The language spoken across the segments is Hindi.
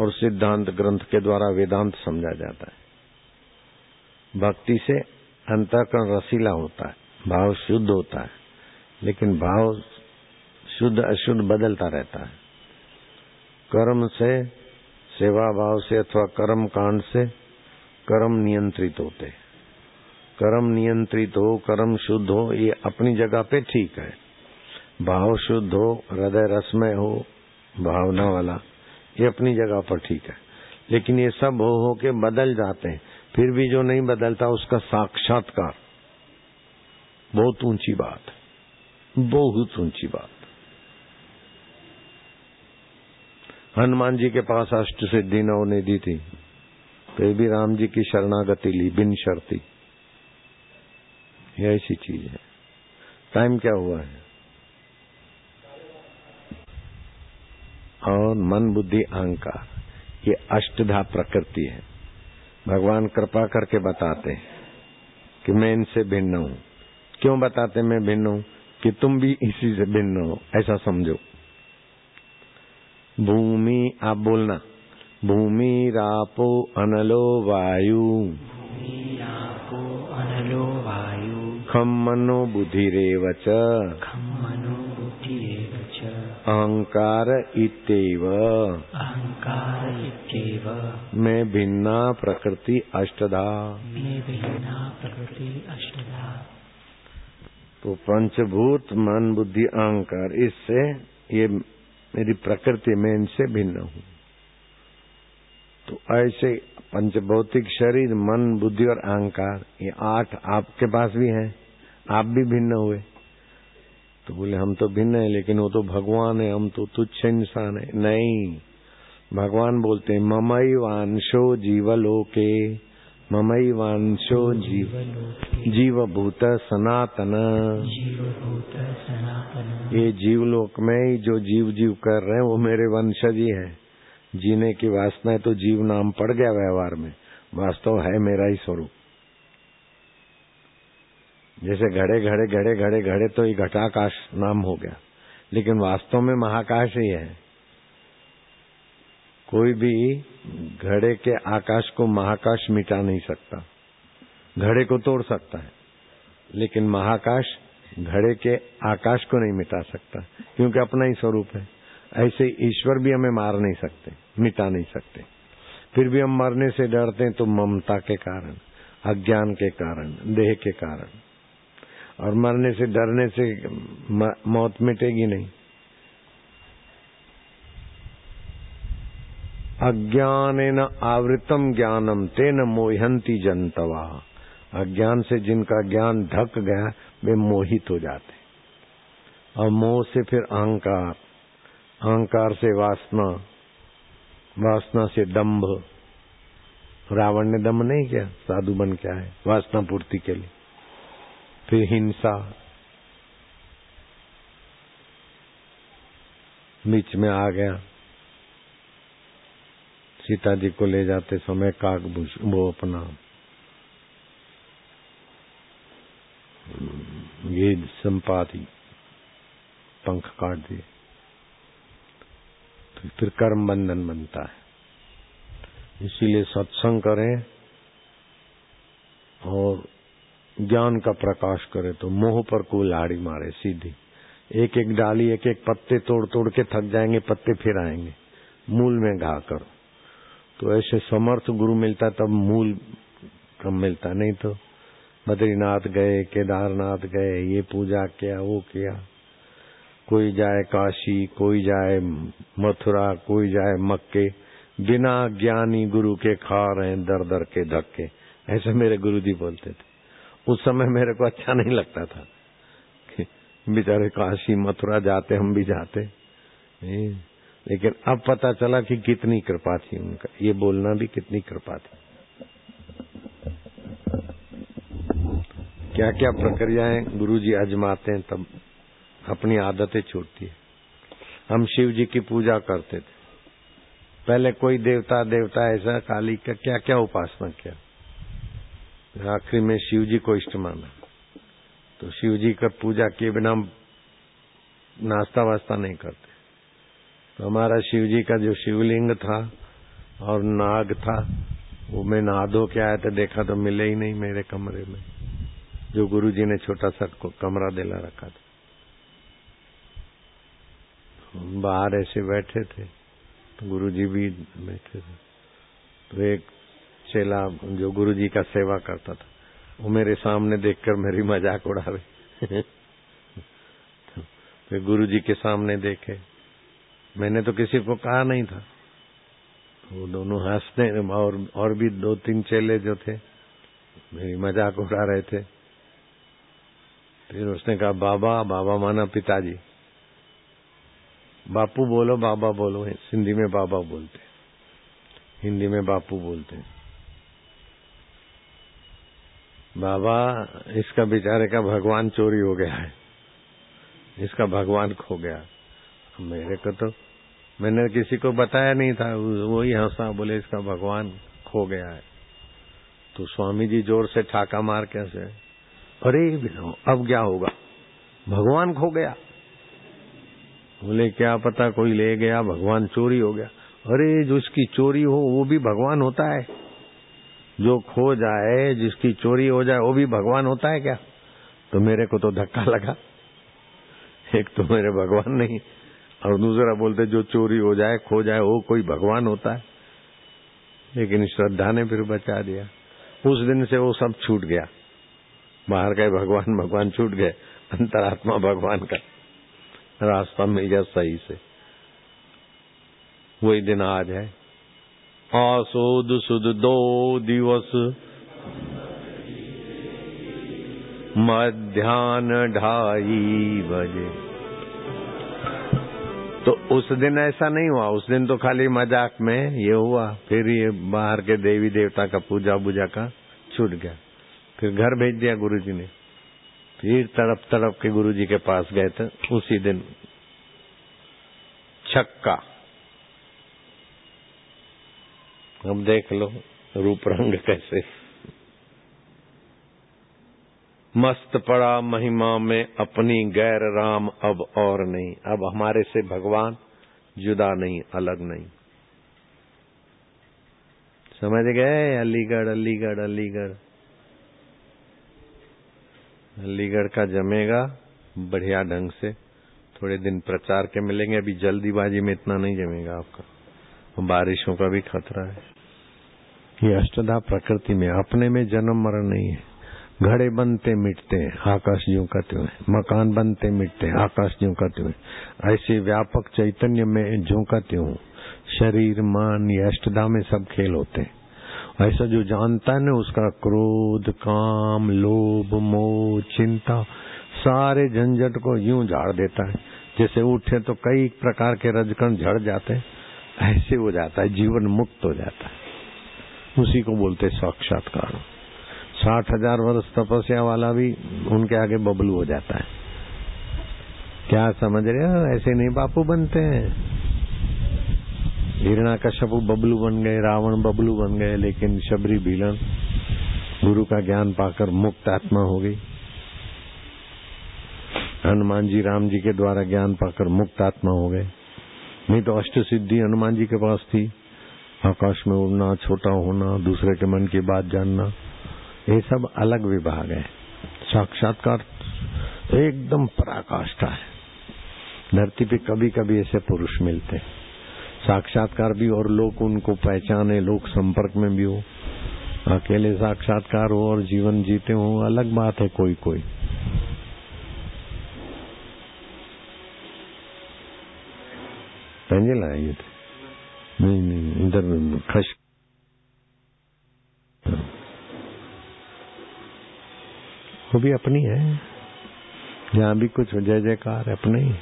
और सिद्धांत ग्रंथ के द्वारा वेदांत समझा जाता है। भक्ति से अंतकरण रसीला होता है, भाव शुद्ध होता है, लेकिन भाव शुद्ध अशुद्ध बदलता रहता है। कर्म से सेवा भाव से अथवा कर्म कांड से कर्म नियंत्रित होते कर्म नियंत्रित हो, कर्म शुद्ध हो, ये अपनी जगह पे ठीक है। भाव शुद्ध हो, हृदय रसमय हो, भावना वाला ये अपनी जगह पर ठीक है। लेकिन ये सब हो हो के बदल जाते हैं। फिर भी जो नहीं बदलता, उसका साक्षात्कार। बहुत ऊँची बात बहुत ऊँची बात। हनुमान जी के पास अष्ट सिद्धि न होने दी थी। तो भी राम जी की शरणागति ली, बिन शर्ती। ये ऐसी चीज़ है। टाइम क्या हुआ है? और मन बुद्धि अहंकार ये अष्टधा प्रकृति है। भगवान कृपा करके बताते हैं कि मैं इनसे भिन्न हूँ। क्यों बताते मैं भिन्न हूँ? कि तुम भी इसी से भिन्न हो ऐसा समझो। भूमि आप बोलना भूमि रापो अनलो वायु। अनलो वायु। खम मनो बुद्धिरेव च। खम अहंकार इत्येव। अहंकार इत्येव। मैं भिन्ना प्रकृति अष्टधा। मे भिन्ना प्रकृति अष्टधा। तो पंचभूत मन बुद्धि अहंकार इससे ये मेरी प्रकृति में इनसे भिन्न हूँ। तो ऐसे पंचभौतिक शरीर मन बुद्धि और अहंकार ये आठ आपके पास भी हैं। आप भी भिन्न हुए। तो बोले, हम तो भिन्न है, लेकिन वो तो भगवान है, हम तो तुच्छ इंसान है। नहीं। भगवान बोलते ममई वांशो जीवलोके, ममई वांशो जीव सनातन जीवभूत सनातन। ये जीवलोक में ही जो जीव जीव कर रहे हैं, वो मेरे वंशज ही है। जीने की वासना है तो जीव नाम पड़ गया व्यवहार में। वास्तव है मेरा ही स्वरूप। जैसे घड़े घड़े घड़े घड़े घड़े तो ये घटाकाश नाम हो गया। लेकिन वास्तव में महाकाश ही है। कोई भी घड़े के आकाश को महाकाश मिटा नहीं सकता। घड़े को तोड़ सकता है। लेकिन महाकाश घड़े के आकाश को नहीं मिटा सकता, क्योंकि अपना ही स्वरूप है। ऐसे ईश्वर भी हमें मार नहीं सकते, मिटा नहीं सकते। फिर भी हम मरने से डरते हैं तो ममता के कारण, अज्ञान के कारण, देह के कारण। और मरने से डरने से मौत मिटेगी नहीं। अज्ञान न आवृतम ज्ञानम तेन मोहंती जनतवा। अज्ञान से जिनका ज्ञान ढक गया, वे मोहित हो जाते। और मोह से फिर अहंकार अहंकार से वासना वासना से दंभ रावण ने दम्भ नहीं किया, साधु बन क्या है वासना पूर्ति के लिए। फिर हिंसा। बीच में आ गया। सीता जी को ले जाते समय काकभूष वो अपना ये संपादी पंख काट दिए। तो फिर कर्म बंधन बनता है। इसीलिए सत्संग करें और ज्ञान का प्रकाश करे तो मोह पर कोई लाड़ी मारे सीधी। एक एक डाली एक एक पत्ते तोड़ तोड़ के थक जाएँगे, पत्ते फिर आएँगे। मूल में घा करो। तो ऐसे समर्थ गुरु मिलता तब मूल कम मिलता। नहीं तो बद्रीनाथ गए, केदारनाथ गए, ये पूजा किया, वो किया। कोई जाए काशी, कोई जाए मथुरा, कोई जाए मक्के, बिना ज्ञानी गुरु के खा रहे दर दर के धक्के। ऐसे मेरे गुरु जी बोलते थे। उस समय मेरे को अच्छा नहीं लगता था बेचारे काशी मथुरा जाते, हम भी जाते। लेकिन अब पता चला कि कितनी कृपा थी उनका। ये बोलना भी कितनी कृपा थी। क्या क्या प्रक्रियाएँ गुरु जी अजमाते हैं, तब अपनी आदतें छूटती है। हम शिव जी की पूजा करते थे। पहले कोई देवता देवता ऐसा, काली का क्या क्या उपासना किया? आखिरी में शिव जी को इष्ट माना। तो शिव जी का पूजा किए बिना नाश्ता वास्ता नहीं करते। तो हमारा शिव जी का जो शिवलिंग था और नाग था, वो मैं नहा धो के आया तो देखा तो मिले ही नहीं मेरे कमरे में। जो गुरु जी ने छोटा सा कमरा दिला रखा था। बाहर ऐसे बैठे थे तो गुरु जी भी बैठे थे। तो एक चेला जो गुरु जी का सेवा करता था, वो मेरे सामने देखकर मेरी मज़ाक उड़ा उड़ावे। फिर गुरु जी के सामने देखे। मैंने तो किसी को कहा नहीं था। वो दोनों हँसते और और भी दो तीन चेले जो थे, मेरी मज़ाक उड़ा रहे थे। फिर उसने कहा, बाबा बाबा माना पिताजी। बापू बोलो, बाबा बोलो। सिंधी में बाबा बोलते हिंदी में बापू बोलते बाबा, इसका बेचारे का भगवान चोरी हो गया है। इसका भगवान खो गया। मेरे को तो मैंने किसी को बताया नहीं था। वही हंसा, बोले, इसका भगवान खो गया है। तो स्वामी जी ज़ोर से ठाका मार कैसे अरे अब क्या होगा? भगवान खो गया। बोले, क्या पता कोई ले गया, भगवान चोरी हो गया। अरे, जो इसकी चोरी हो, वो भी भगवान होता है। जो खो जाए, जिसकी चोरी हो जाए, वो भी भगवान होता है क्या? तो मेरे को तो धक्का लगा। एक तो मेरे भगवान नहीं, और दूसरा बोलते, जो चोरी हो जाए, खो जाए, वो कोई भगवान होता है। लेकिन श्रद्धा ने फिर बचा दिया। उस दिन से वो सब छूट गया। बाहर का भगवान भगवान छूट गए। अंतरात्मा भगवान का। रास्ता मिल गया सही से। वही दिन आज है। आसोद सुद दो दिवस। मध्यान्ह ढाई बजे। तो उस दिन ऐसा नहीं हुआ, उस दिन तो खाली मज़ाक में ये हुआ, फिर ये बाहर के देवी देवता का पूजा बूजा का छूट गया। फिर घर भेज दिया गुरु जी ने। फिर तड़प तड़प के गुरु जी के पास गए थे, उसी दिन। छक्का। अब देख लो, रूप रंग कैसे। मस्त पड़ा महिमा में अपनी गैर राम अब और नहीं। अब हमारे से भगवान जुदा नहीं, अलग नहीं। समझ गए? अलीगढ़ अलीगढ़ अलीगढ़। अलीगढ़ का जमेगा बढ़िया ढंग से। थोड़े दिन प्रचार के मिलेंगे, अभी जल्दीबाजी में इतना नहीं जमेगा आपका। बारिशों का भी खतरा है। ये अष्टधा प्रकृति में अपने में जन्म मरण नहीं है। घड़े बनते मिटते आकाश ज्यों का त्यों मकान बनते मिटते आकाश ज्यों का त्यों ऐसे व्यापक चैतन्य में ज्यों का त्यों शरीर, मन, ये अष्टधा में सब खेल होते हैं। ऐसा जो जानता है ना, उसका क्रोध, काम, लोभ, मोह, चिंता, सारे झंझट को यूँ झाड़ देता है। जैसे उठे तो कई प्रकार के रजकण झड़ जाते ऐसे हो जाता है, जीवन मुक्त हो जाता है। उसी को बोलते साक्षात्कार। साठ हज़ार वर्ष तपस्या वाला भी उनके आगे बबलू हो जाता है। क्या समझ रहे हो? ऐसे नहीं बापू बनते हैं। हिरणा कश्यपु बबलू बन गए, रावण बबलू बन गए, लेकिन शबरी भीलन, गुरु का ज्ञान पाकर मुक्त आत्मा हो गई। हनुमान जी, राम जी के द्वारा ज्ञान पाकर मुक्त आत्मा हो गए। नहीं तो अष्ट सिद्धि हनुमान जी के पास थी। आकाश में उड़ना, छोटा होना, दूसरे के मन की बात जानना, ये सब अलग विभाग है। साक्षात्कार एकदम पराकाष्ठा है। धरती पे कभी कभी ऐसे पुरुष मिलते साक्षात्कार भी और लोग उनको पहचाने लोग संपर्क में भी हो। अकेले साक्षात्कार हो और जीवन जीते हो, अलग बात है कोई कोई पंजे लाए थे नहीं नहीं, इधर खश। वो भी अपनी है। जहाँ भी कुछ जय जयकार अपने ही।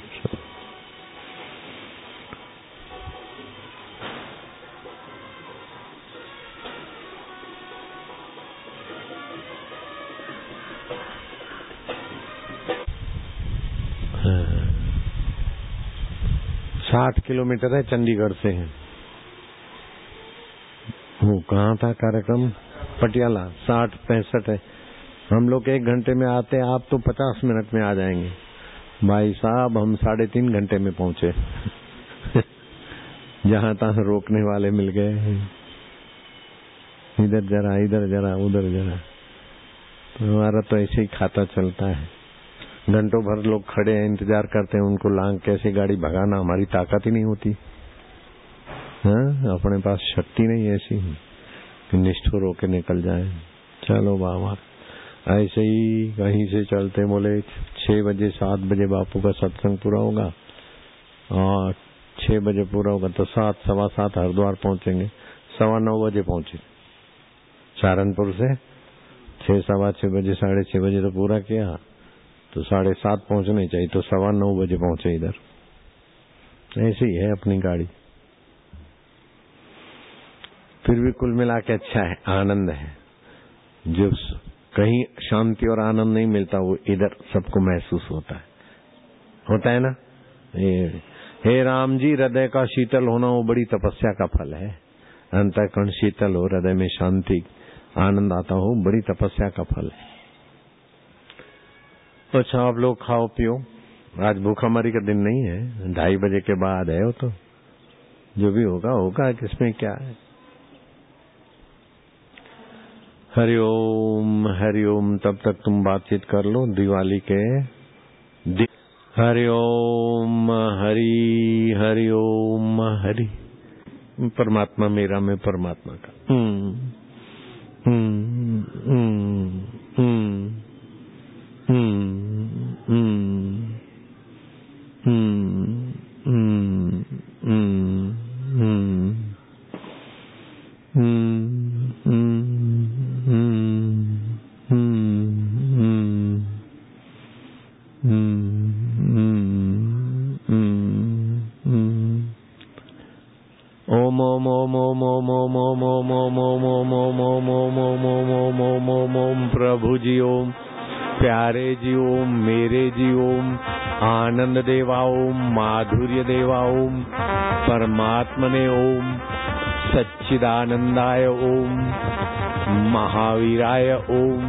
साठ किलोमीटर है, चंडीगढ़ से है। वो कहाँ था कार्यक्रम? पटियाला, साठ पैंसठ है। हम लोग एक घंटे में आते आप तो पचास मिनट में आ जाएँगे। भाई साहब, हम साढ़े तीन घंटे में पहुँचे। जहाँ तहां रोकने वाले मिल गए इधर जरा इधर जरा, उधर जरा। तो हमारा तो ऐसे ही खाता चलता है। घंटों भर लोग खड़े हैं, इंतज़ार करते हैं उनको लांग कैसे गाड़ी भगाना, हमारी ताकत ही नहीं होती। हाँ अपने पास शक्ति नहीं ऐसी। कि निष्ठुर होके निकल जाए। चलो बाबा ऐसे ही कहीं से चलते बोले, छह बजे, सात बजे बापू का सत्संग पूरा होगा। और छह बजे पूरा होगा तो सात, सवा सात हरिद्वार पहुँचेंगे। सवा नौ बजे पहुँचे। सहारनपुर से। छह, सवा छह बजे, साढ़े छह बजे तो पूरा किया। तो साढ़े सात पहुँचने चाहिए तो सवा नौ बजे पहुँचे इधर। ऐसी ही है अपनी गाड़ी। फिर भी कुल मिला के अच्छा है, आनंद है। जो कहीं शांति और आनंद नहीं मिलता, वो इधर सबको महसूस होता है। होता है ना? ये, हे राम जी, हृदय का शीतल होना वो बड़ी तपस्या का फल है। अंतकरण शीतल हो, हृदय में शांति, आनंद आता हो, बड़ी तपस्या का फल है। तो अच्छा आप लोग खाओ, पियो। आज भूखामारी का दिन नहीं है। ढाई बजे के बाद है वो तो। जो भी होगा होगा, किसमें क्या है। हरिओम हरिओम तब तक तुम बातचीत कर लो दिवाली के। दि... हरिओम हरि हरिओम हरि। परमात्मा मेरा मैं परमात्मा का। ओम प्रभु जी ओम प्यारे जी ओम मेरे जी ओम आनंद देवा ओम माधुर्य देवा ओम परमात्मने ओम सच्चिदानंदाय ओम महावीराय ओम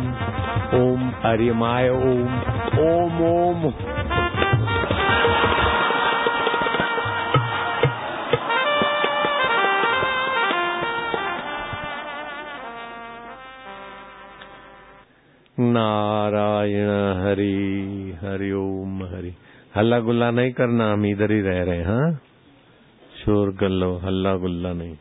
ओम अरिमाय ओम ओम ओम नारायण, हरि हरि ओम, हरि। हल्ला गुल्ला नहीं करना, हम इधर ही रह रहे हैं हाँ? शोर कर लो हल्ला गुल्ला नहीं।